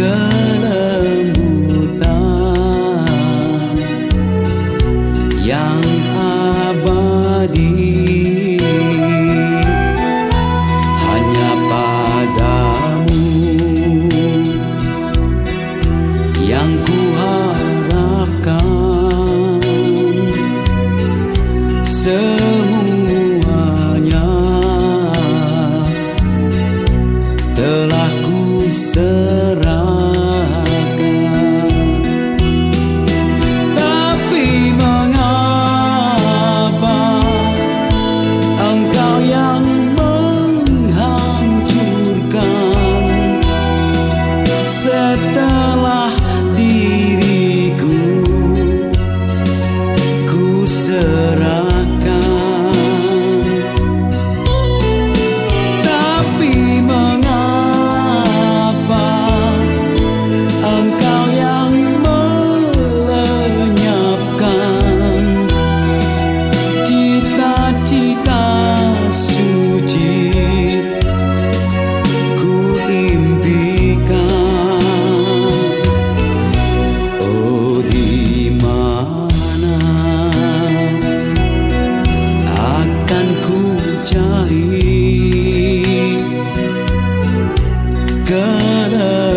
kelembutan yang abadi hanya padamu yang kuharapkan. mencari. Karena